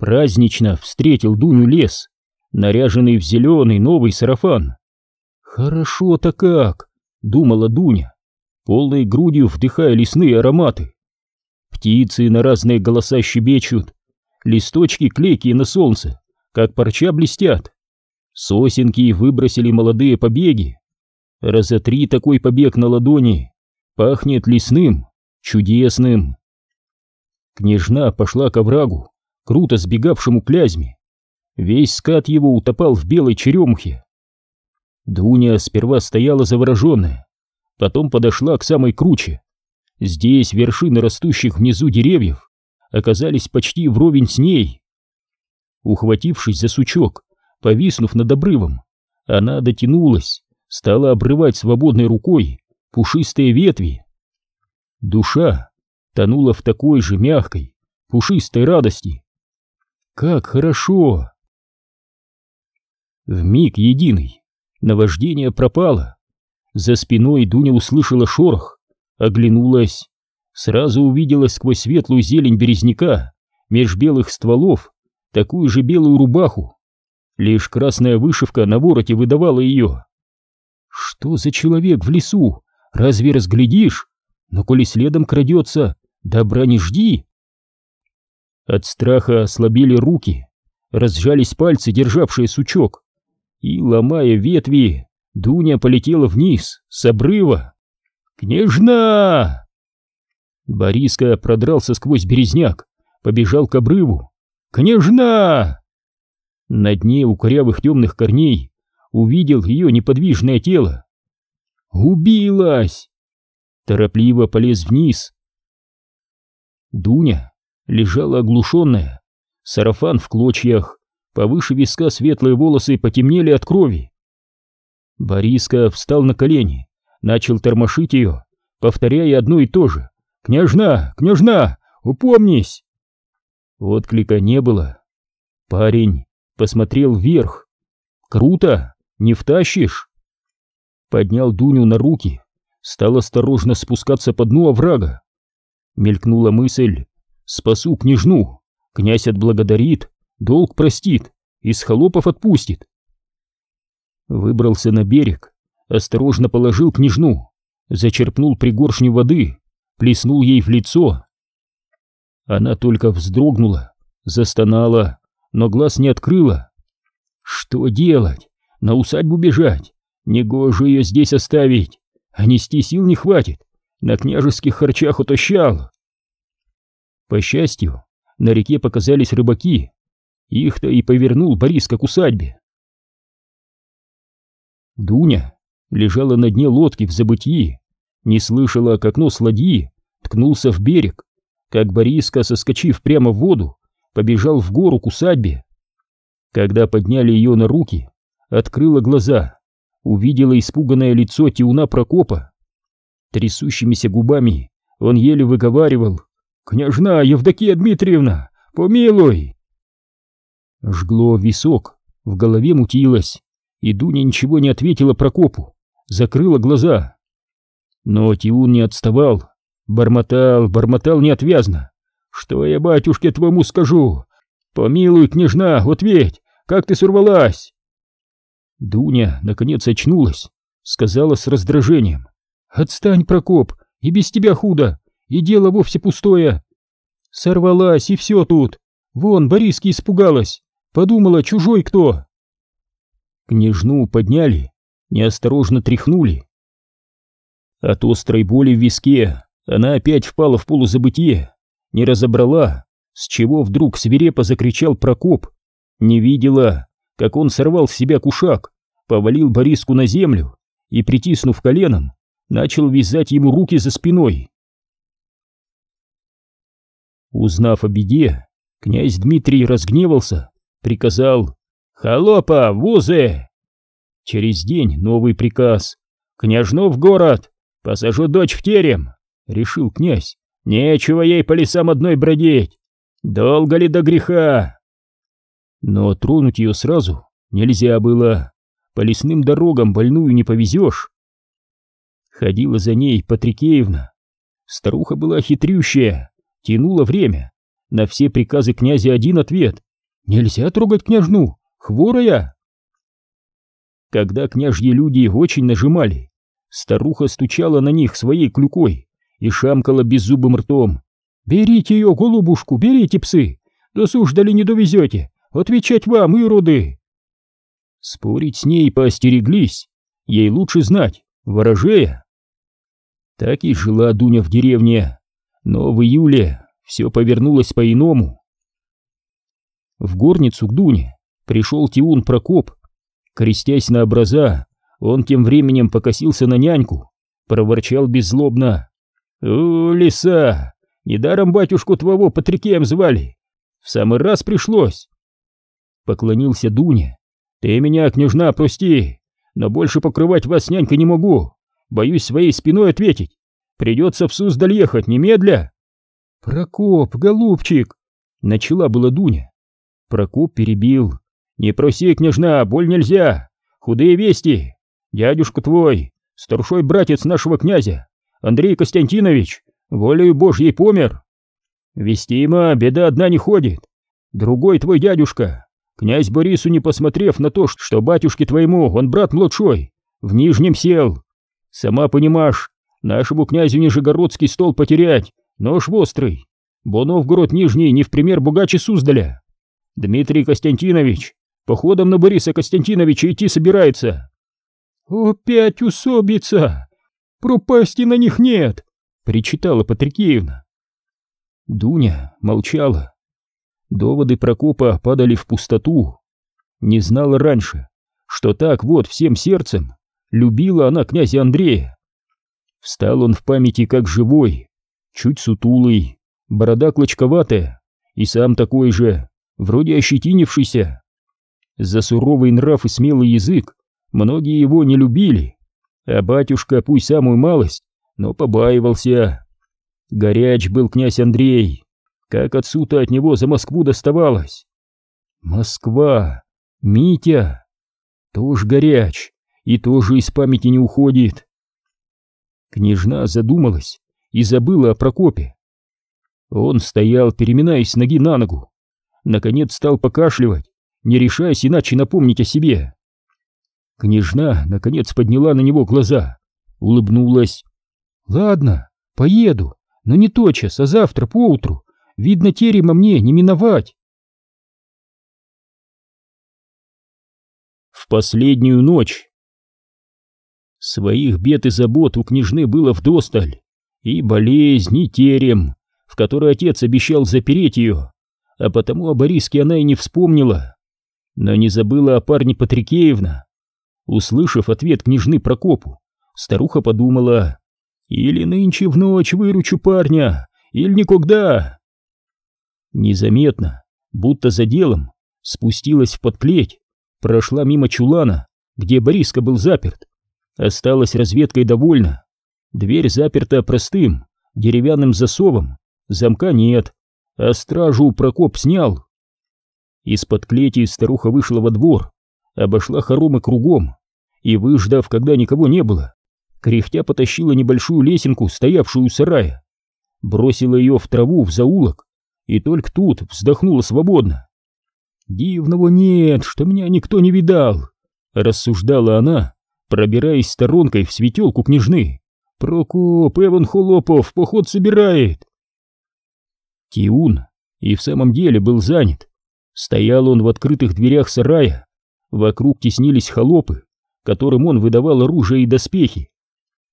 Празднично встретил Дуню лес, наряженный в зеленый новый сарафан. «Хорошо-то как!» — думала Дуня, полной грудью вдыхая лесные ароматы. Птицы на разные голоса щебечут, листочки клейкие на солнце, как парча блестят. Сосенки выбросили молодые побеги. Раза три такой побег на ладони пахнет лесным, чудесным. Княжна пошла к оврагу, круто сбегавшему Клязьме. Весь скат его утопал в белой черемухе. Дуня сперва стояла завороженная, потом подошла к самой круче. Здесь вершины растущих внизу деревьев оказались почти вровень с ней. Ухватившись за сучок, повиснув над обрывом, она дотянулась, стала обрывать свободной рукой пушистые ветви. Душа тонула в такой же мягкой, пушистой радости. Как хорошо! В миг единый наваждение пропало. За спиной Дуня услышала шорох, оглянулась, сразу увидела сквозь светлую зелень березняка меж белых стволов такую же белую рубаху. Лишь красная вышивка на вороте выдавала ее. Что за человек в лесу? Разве разглядишь? Но коли следом крадется, добра не жди. От страха ослабели руки, разжались пальцы, державшие сучок, и, ломая ветви, Дуня полетела вниз, с обрыва. «Княжна!» Бориска продрался сквозь березняк, побежал к обрыву. «Княжна!» На дне у корявых темных корней увидел ее неподвижное тело. «Убилась!» Торопливо полез вниз. Дуня лежала оглушенная, сарафан в клочьях, повыше виска светлые волосы потемнели от крови. Бориска встал на колени, начал тормошить ее, повторяя одно и то же. «Княжна! Княжна! Упомнись!» Отклика не было. Парень посмотрел вверх. «Круто! Не втащишь?» Поднял Дуню на руки, стал осторожно спускаться по дну оврага. Мелькнула мысль «Спасу княжну, князь отблагодарит, долг простит, из холопов отпустит». Выбрался на берег, осторожно положил княжну, зачерпнул пригоршню воды, плеснул ей в лицо. Она только вздрогнула, застонала, но глаз не открыла. Что делать? На усадьбу бежать? Негоже ее здесь оставить, а нести сил не хватит, на княжеских харчах утощал. По счастью, на реке показались рыбаки, их-то и повернул Борис к усадьбе. Дуня лежала на дне лодки в забытии, не слышала, как нос ладьи ткнулся в берег, как Бориска, соскочив прямо в воду, побежал в гору к усадьбе. Когда подняли ее на руки, открыла глаза, увидела испуганное лицо Тиуна Прокопа. Трясущимися губами он еле выговаривал «Княжна Евдокия Дмитриевна, помилуй!» Жгло висок, в голове мутилось и Дуня ничего не ответила Прокопу, закрыла глаза. Но Тиун не отставал, бормотал, бормотал неотвязно. «Что я батюшке твоему скажу? Помилуй, княжна, ответь, как ты сорвалась?» Дуня, наконец, очнулась, сказала с раздражением. «Отстань, Прокоп, и без тебя худо, и дело вовсе пустое. Сорвалась, и все тут. Вон, Бориски испугалась, подумала, чужой кто». Княжну подняли, неосторожно тряхнули. От острой боли в виске она опять впала в полузабытие, не разобрала, с чего вдруг свирепо закричал Прокоп, не видела, как он сорвал с себя кушак, повалил Бориску на землю и, притиснув коленом, начал вязать ему руки за спиной. Узнав о беде, князь Дмитрий разгневался, приказал «Холопа, вузы!» Через день новый приказ. «Княжну в город! Посажу дочь в терем!» — решил князь. «Нечего ей по лесам одной бродить! Долго ли до греха?» Но тронуть ее сразу нельзя было. По лесным дорогам больную не повезешь. Ходила за ней Патрикеевна. Старуха была хитрющая, тянула время. На все приказы князя один ответ Нельзя трогать княжну, хворая. Когда княжьи люди очень нажимали, старуха стучала на них своей клюкой и шамкала беззубым ртом. «Берите ее, голубушку, берите, псы! До суждали не довезете! Отвечать вам, ироды!» Спорить с ней поостереглись, ей лучше знать, ворожея. Так и жила Дуня в деревне, но в июле все повернулось по-иному. В горницу к Дуне пришел Тиун Прокоп. Крестясь на образа, он тем временем покосился на няньку, проворчал беззлобно. «О, лиса! Недаром батюшку твоего Патрикеем звали. В самый раз пришлось!» Поклонился Дуня. «Ты меня, княжна, прости, но больше покрывать вас, нянька, не могу. Боюсь своей спиной ответить. Придется в Суздаль ехать немедля. Прокоп, голубчик, начала была Дуня. Прокоп перебил. Не проси, княжна, боль нельзя. Худые вести. Дядюшка твой, старшой братец нашего князя, Андрей Константинович, волею Божьей помер. Вестима, беда одна не ходит. Другой твой дядюшка, князь Борису не посмотрев на то, что батюшке твоему он брат младшой, в Нижнем сел, Сама понимаешь, нашему князю Нижегородский стол потерять, нож острый. Бо Новгород Нижний не в пример богаче Суздаля. Дмитрий Константинович походом на Бориса Константиновича идти собирается. «Опять усобица! Пропасти на них нет!» — причитала Патрикеевна. Дуня молчала. Доводы Прокопа падали в пустоту. Не знала раньше, что так вот всем сердцем Любила она князя Андрея. Встал он в памяти как живой, чуть сутулый, борода клочковатая, и сам такой же, вроде ощетинившийся. За суровый нрав и смелый язык многие его не любили, а батюшка, пусть самую малость, но побаивался. Горяч был князь Андрей, как отцу-то от него за Москву доставалось. Москва, Митя, тоже горяч, и тоже из памяти не уходит. Княжна задумалась и забыла о Прокопе. Он стоял, переминаясь с ноги на ногу. Наконец стал покашливать, не решаясь иначе напомнить о себе. Княжна, наконец, подняла на него глаза, улыбнулась. «Ладно, поеду, но не тотчас, а завтра поутру. Видно, терема мне не миновать». В последнюю ночь Своих бед и забот у княжны было вдосталь. И болезнь, и терем, в который отец обещал запереть ее, а потому о Бориске она и не вспомнила. Но не забыла о парне Патрикеевна. Услышав ответ княжны Прокопу, старуха подумала, или нынче в ночь выручу парня, или никогда. Незаметно, будто за делом, спустилась в подклеть, прошла мимо чулана, где Бориска был заперт, Осталась разведкой довольна. Дверь заперта простым, деревянным засовом, замка нет, а стражу Прокоп снял. Из-под клети старуха вышла во двор, обошла хоромы кругом и, выждав, когда никого не было, кряхтя потащила небольшую лесенку, стоявшую у сарая, бросила ее в траву в заулок и только тут вздохнула свободно. «Дивного нет, что меня никто не видал», — рассуждала она, пробираясь сторонкой в светелку княжны. «Прокоп, Эван Холопов, поход собирает!» Тиун и в самом деле был занят. Стоял он в открытых дверях сарая. Вокруг теснились холопы, которым он выдавал оружие и доспехи.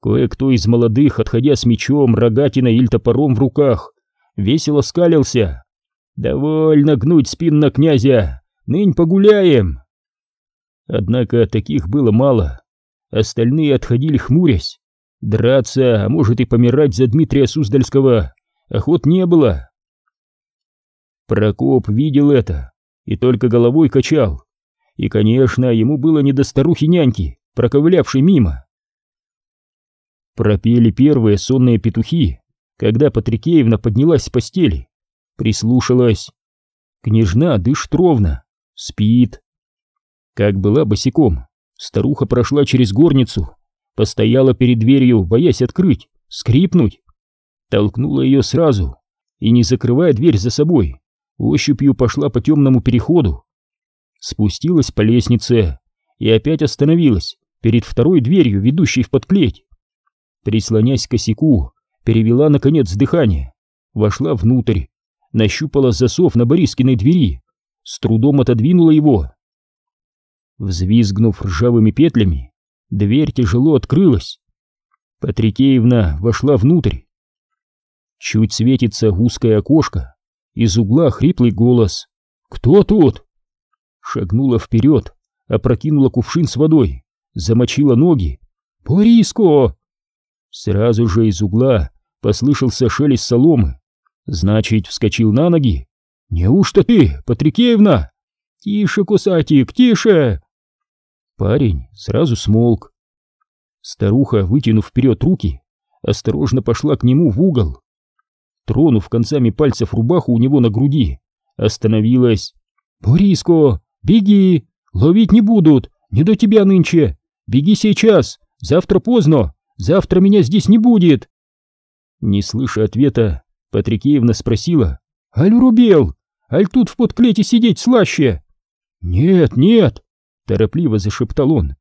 Кое-кто из молодых, отходя с мечом, рогатиной или топором в руках, весело скалился. «Довольно гнуть спин на князя! Нынь погуляем!» Однако таких было мало. Остальные отходили хмурясь. Драться, а может и помирать за Дмитрия Суздальского, охот не было. Прокоп видел это и только головой качал. И, конечно, ему было не до старухи-няньки, проковылявшей мимо. Пропели первые сонные петухи, когда Патрикеевна поднялась с постели, прислушалась. Княжна дышит ровно, спит. Как была босиком, Старуха прошла через горницу, постояла перед дверью, боясь открыть, скрипнуть. Толкнула ее сразу и, не закрывая дверь за собой, ощупью пошла по темному переходу, спустилась по лестнице и опять остановилась перед второй дверью, ведущей в подклеть. Прислонясь к косяку, перевела, наконец, дыхание, вошла внутрь, нащупала засов на Борискиной двери, с трудом отодвинула его. Взвизгнув ржавыми петлями, дверь тяжело открылась. Патрикеевна вошла внутрь. Чуть светится узкое окошко, из угла хриплый голос. «Кто тут?» Шагнула вперед, опрокинула кувшин с водой, замочила ноги. «Бориско!» Сразу же из угла послышался шелест соломы. Значит, вскочил на ноги. «Неужто ты, Патрикеевна?» «Тише, кусатик, тише!» Парень сразу смолк. Старуха, вытянув вперед руки, осторожно пошла к нему в угол. Тронув концами пальцев рубаху у него на груди, остановилась. «Бориско, беги! Ловить не будут! Не до тебя нынче! Беги сейчас! Завтра поздно! Завтра меня здесь не будет!» Не слыша ответа, Патрикеевна спросила. «Аль рубел? Аль тут в подклете сидеть слаще?» «Нет, нет!» — торопливо зашептал он.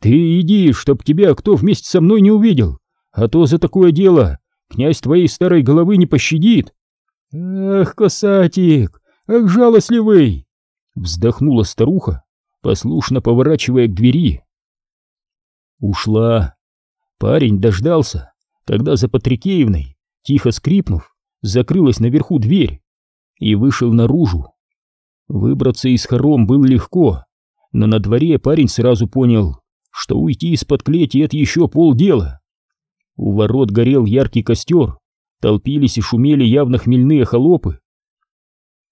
«Ты иди, чтоб тебя кто вместе со мной не увидел, а то за такое дело князь твоей старой головы не пощадит!» «Ах, косатик, ах, жалостливый!» — вздохнула старуха, послушно поворачивая к двери. Ушла. Парень дождался, когда за Патрикеевной, тихо скрипнув, закрылась наверху дверь и вышел наружу. Выбраться из хором было легко, но на дворе парень сразу понял, что уйти из-под клети — это еще полдела. У ворот горел яркий костер, толпились и шумели явно хмельные холопы.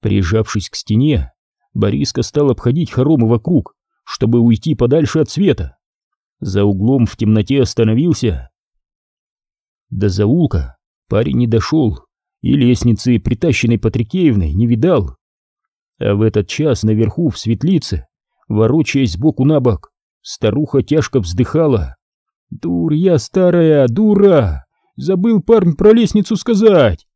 Прижавшись к стене, Бориска стал обходить хоромы вокруг, чтобы уйти подальше от света. За углом в темноте остановился. До заулка парень не дошел, и лестницы, притащенной Патрикеевной, не видал. А в этот час наверху, в светлице, ворочаясь сбоку на бок, старуха тяжко вздыхала. «Дур я старая, дура! Забыл парень про лестницу сказать!»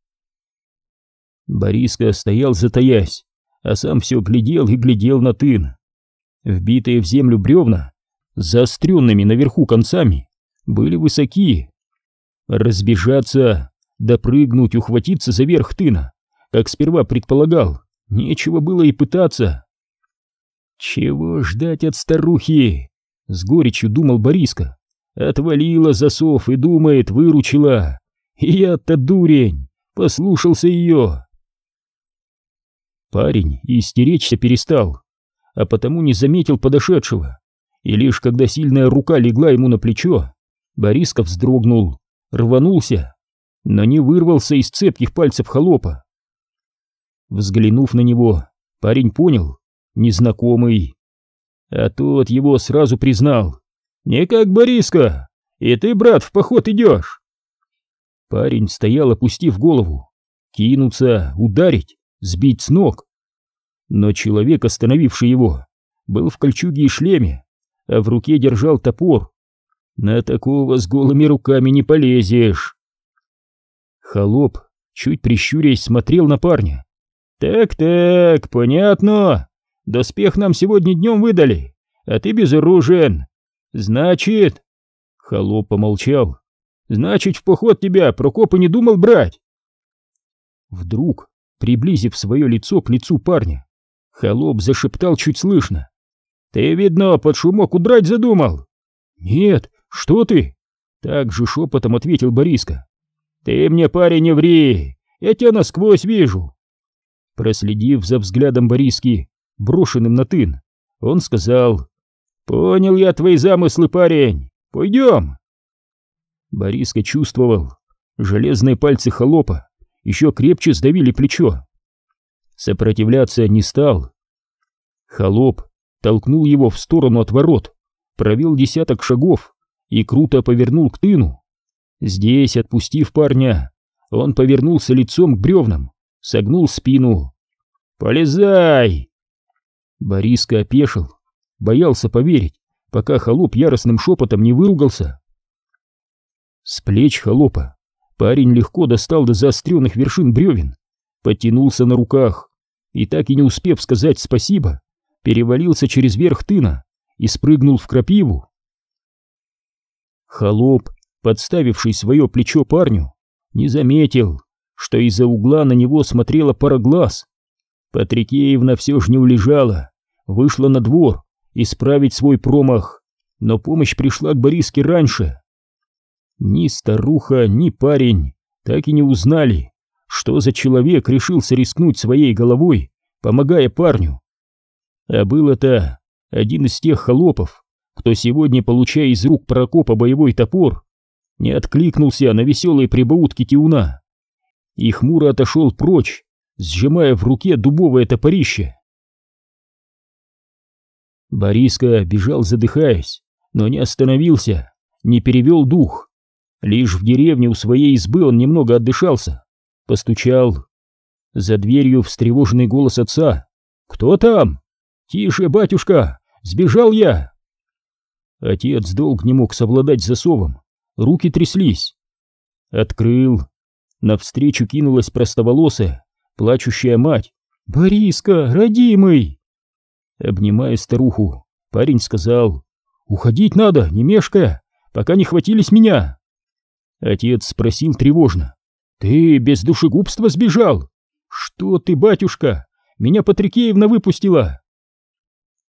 Бориска стоял затаясь, а сам все глядел и глядел на тын. Вбитые в землю бревна, заостренными наверху концами, были высоки. Разбежаться, допрыгнуть, ухватиться за верх тына, как сперва предполагал, нечего было и пытаться. «Чего ждать от старухи?» — с горечью думал Бориска. «Отвалила засов и думает, выручила. Я-то дурень, послушался ее». Парень истеречься перестал, а потому не заметил подошедшего. И лишь когда сильная рука легла ему на плечо, Бориска вздрогнул, рванулся, но не вырвался из цепких пальцев холопа. Взглянув на него, парень понял, незнакомый. А тот его сразу признал. «Не как Бориска, и ты, брат, в поход идешь!» Парень стоял, опустив голову. Кинуться, ударить, сбить с ног. Но человек, остановивший его, был в кольчуге и шлеме, а в руке держал топор. На такого с голыми руками не полезешь. Холоп, чуть прищурясь, смотрел на парня. «Так-так, понятно. Доспех нам сегодня днем выдали, а ты безоружен. Значит...» Холоп помолчал. «Значит, в поход тебя Прокоп не думал брать?» Вдруг, приблизив свое лицо к лицу парня, Холоп зашептал чуть слышно. «Ты, видно, под шумок удрать задумал?» «Нет, что ты?» Так же шепотом ответил Бориска. «Ты мне, парень, не ври! Я тебя насквозь вижу!» Проследив за взглядом Бориски, брошенным на тын, он сказал, «Понял я твои замыслы, парень! Пойдем!» Бориска чувствовал, железные пальцы холопа еще крепче сдавили плечо. Сопротивляться не стал. Холоп толкнул его в сторону от ворот, провел десяток шагов и круто повернул к тыну. Здесь, отпустив парня, он повернулся лицом к бревнам, согнул спину. «Полезай!» Бориска опешил, боялся поверить, пока холоп яростным шепотом не выругался. С плеч холопа парень легко достал до заостренных вершин бревен, потянулся на руках, и так и не успев сказать спасибо, перевалился через верх тына и спрыгнул в крапиву. Холоп, подставивший свое плечо парню, не заметил, что из-за угла на него смотрела пара глаз. Патрикеевна все же не улежала, вышла на двор исправить свой промах, но помощь пришла к Бориске раньше. Ни старуха, ни парень так и не узнали, что за человек решился рискнуть своей головой, помогая парню. А был это один из тех холопов, кто сегодня, получая из рук Прокопа боевой топор, не откликнулся на веселые прибаутки Тиуна и хмуро отошел прочь, сжимая в руке дубовое топорище. Бориска бежал задыхаясь, но не остановился, не перевел дух. Лишь в деревне у своей избы он немного отдышался, постучал. За дверью встревоженный голос отца. «Кто там?» «Тише, батюшка! Сбежал я!» Отец долг не мог совладать засовом, руки тряслись. Открыл. Навстречу кинулась простоволосая, плачущая мать. «Бориска, родимый!» Обнимая старуху, парень сказал, «Уходить надо, не мешкая, пока не хватились меня!» Отец спросил тревожно, «Ты без душегубства сбежал?» «Что ты, батюшка? Меня Патрикеевна выпустила!»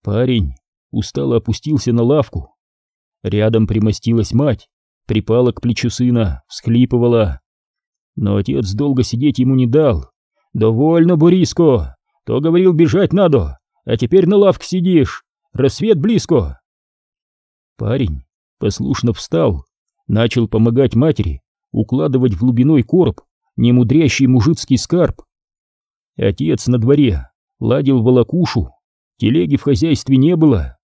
Парень устало опустился на лавку. Рядом примостилась мать, припала к плечу сына, всхлипывала. Но отец долго сидеть ему не дал. «Довольно, Бориско! То говорил, бежать надо, а теперь на лавке сидишь. Рассвет близко!» Парень послушно встал, начал помогать матери укладывать в глубиной короб немудрящий мужицкий скарб. Отец на дворе ладил волокушу, телеги в хозяйстве не было.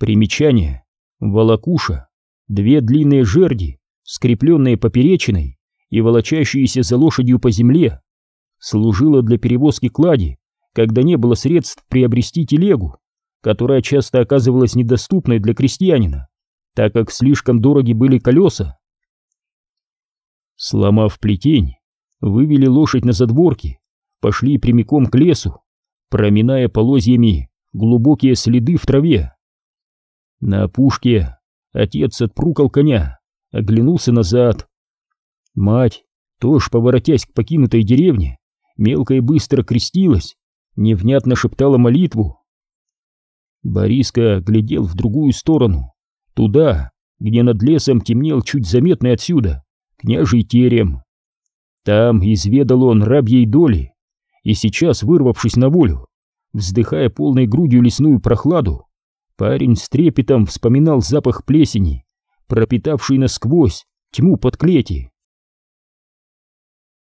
Примечание. Волокуша. Две длинные жерди, скрепленные поперечиной и волочащиеся за лошадью по земле, служила для перевозки клади, когда не было средств приобрести телегу, которая часто оказывалась недоступной для крестьянина, так как слишком дороги были колеса. Сломав плетень, вывели лошадь на задворки, пошли прямиком к лесу, проминая полозьями глубокие следы в траве. На опушке отец отпрукал коня, оглянулся назад. Мать, тоже поворотясь к покинутой деревне, мелко и быстро крестилась, невнятно шептала молитву. Бориска глядел в другую сторону, туда, где над лесом темнел чуть заметный отсюда княжий терем. Там изведал он рабьей доли, и сейчас, вырвавшись на волю, вздыхая полной грудью лесную прохладу, парень с трепетом вспоминал запах плесени, пропитавший насквозь тьму под клети.